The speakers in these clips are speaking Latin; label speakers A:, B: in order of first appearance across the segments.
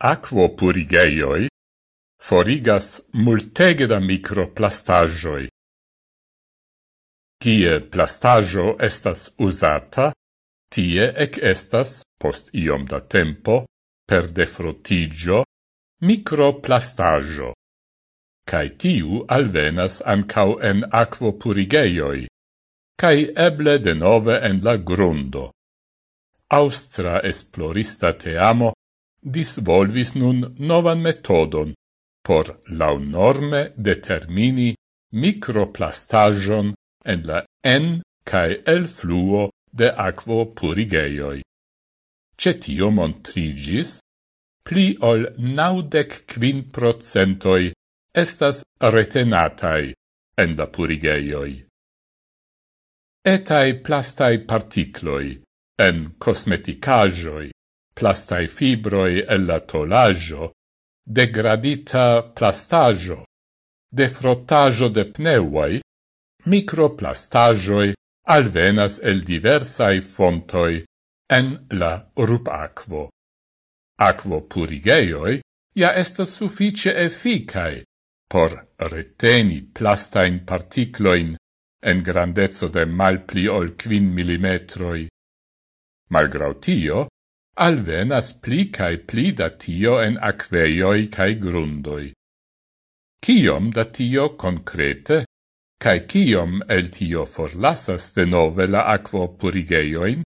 A: aquo purigeioi forigas multege da microplastagioi. Cie plastaggio estas usata, tie ec estas, post iom da tempo, per defrotigio, microplastaggio. Cai tiu alvenas ancau en aquo purigeioi, cai eble de nove en la grundo. Austra esplorista te amo, disvolvis nun novan metodon por launorme determini microplastagion en la en cae el fluo de aquo purigeioi. Cetio montrigis, pli ol naudec quin procentoi estas retenatai en la purigeioi. Etai plastai particloi en cosmeticajoi plastai fibroi el la tolaggio, degradita plastaggio, defrottaggio de pneuoi, microplastagioi alvenas el diversai fontoi en la rup Aquo purigeioi ja estas suffice efficae por reteni plastain particloin en grandezzo de malpli ol quin millimetroi. Malgrautio, alvenas pli cae pli da tio en akvejoj cae grundoi. Ciom da tio concrete, cae ciom el tio forlasas de nove la aquo purigeioin?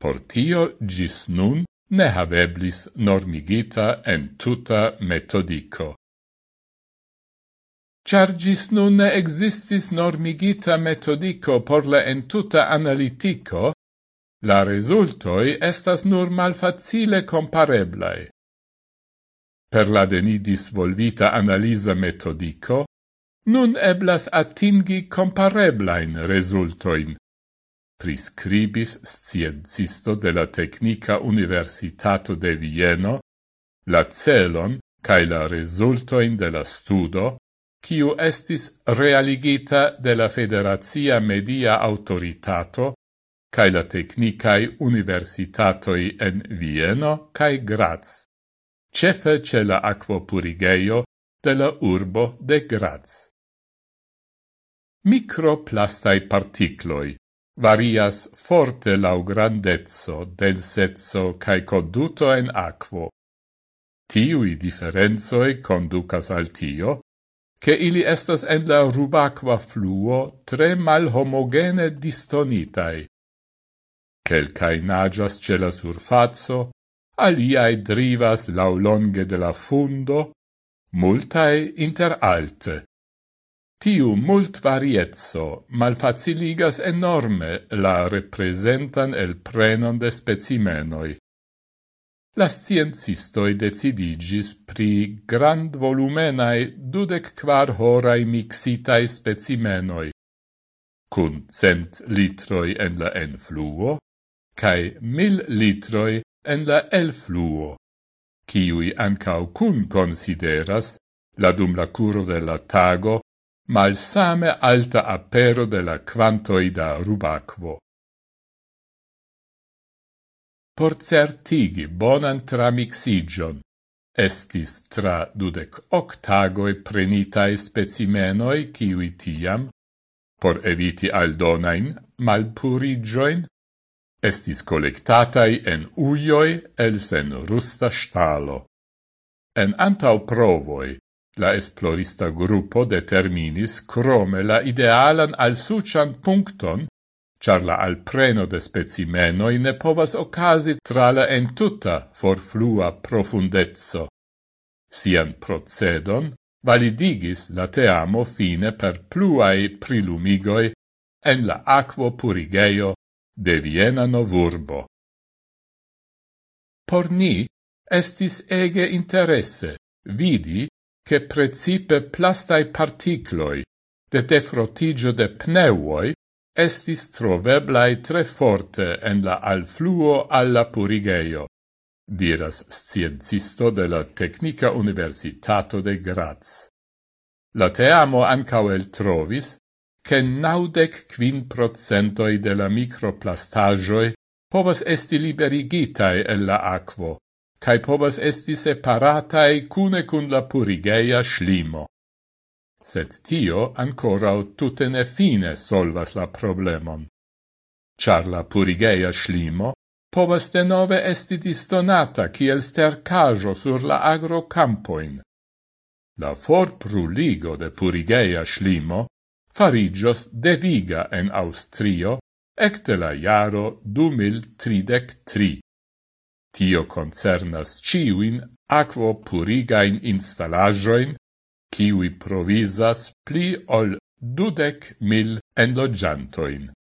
A: Por tio gis nun ne haveblis normigita en tuta metodico. Char gis nun ne existis normigita metodico por la entuta analitico, La resultoi estas nur malfacile compareblai. Per la deni disvolvita analisa metodico, nun eblas atingi compareblain resultoin, priscribis sciencisto de la Tecnica Universitato de Vieno la celon cae la resultoin de la studo, quiu estis realigita de la Federazia Media Autoritato cae la technicae universitatoi en Vieno cae Graz, cefe ce la aquopurigeio de la urbo de Graz. Microplastai particloi varias forte lau grandezzo, densezzo cae conduto en aquo. Tiui differenzoi conducas al tio, che ili estas en la rubacqua fluo tre malhomogene distonitai, Quelcae nagias ce la surfazzo, aliae drivas laulonge de la fundo, multae inter alte. Tiu mult variezzo malfaciligas enorme la representan el prenon de specimenoi. La sciencistoi decidigis pri grand volumenae dudec quar horai mixitae specimenoi, cun cent litroi en la enfluo, cae mil litroi en la elfluo, ciui ancau cun consideras la dum la curo de la tago malsame alta apero de la quantoi da rubacvo. Por certigi bonan tramixigion, estis tra dudec octagoi prenitae specimenoi ciui tiam, por eviti aldonain malpurigioin, estis collectatai en uioi el sen rusta stalo. En antau provoi, la esplorista gruppo determinis crome la idealan al sucian puncton, char la alpreno de specimenoi ne povas ocasi tra la entuta forflua profundezzo. Sian procedon validigis la teamo fine per pluai prilumigoi en la aquo purigeio de Viena novurbo. Por ni estis ege interesse vidi che precipe plastai particloi de defrotigio de pneuoi estis troveblai tre forte en la alfluo alla purigeio, diras scientisto de la Tecnica Universitato de Graz. La teamo ancau el trovis che naudec quin procentoi de la microplastagioi povas esti liberigitae el la aquo, cae povas esti separatae cune cun la purigeia slimo. Sed tio ancorau tutte ne fine solvas la problemon. Char la purigeia slimo povas de nove esti distonata kiel stercajo sur la agrocampoin. La forpruligo de purigeia slimo farigios deviga en Austrio ecte la iaro du mil tridec tri. Tio concernas ciuin aquo purigain installajoin, kiwi provisas pli ol dudec mil enlogiantoin.